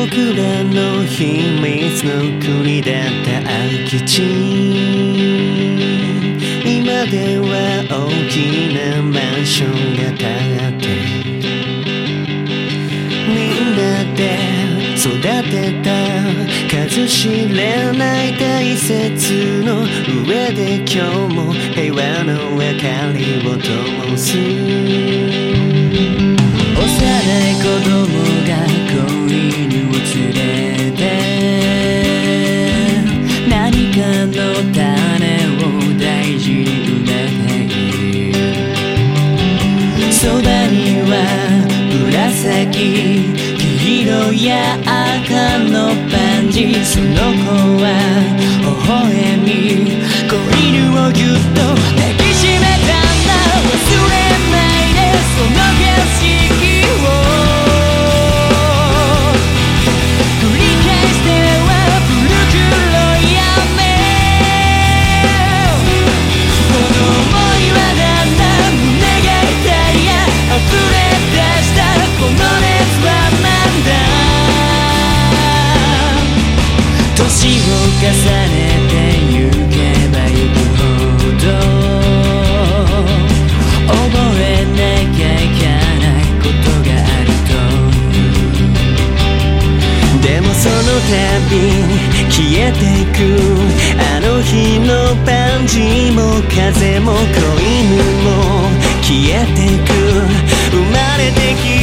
僕らの秘密の国だった空き地。今では大きなマンションが建って。みんなで育てた数知れない大切の上で今日も平和の明かりを灯す。幼い子供が子犬き黄色や赤のパンジー。その子は微笑み。子犬をぎゅっと。抱き消えていく。あの日のパンジも風も子犬も消えてく。生まれてき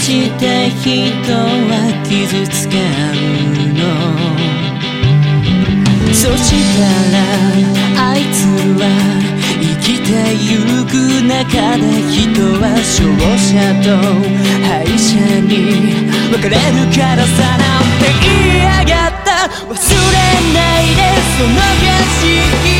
して人は傷つけ合うの？そしたらあいつは生きてゆく中で人は勝者と敗者に別れるからさなんて言いやがった。忘れないでその景色。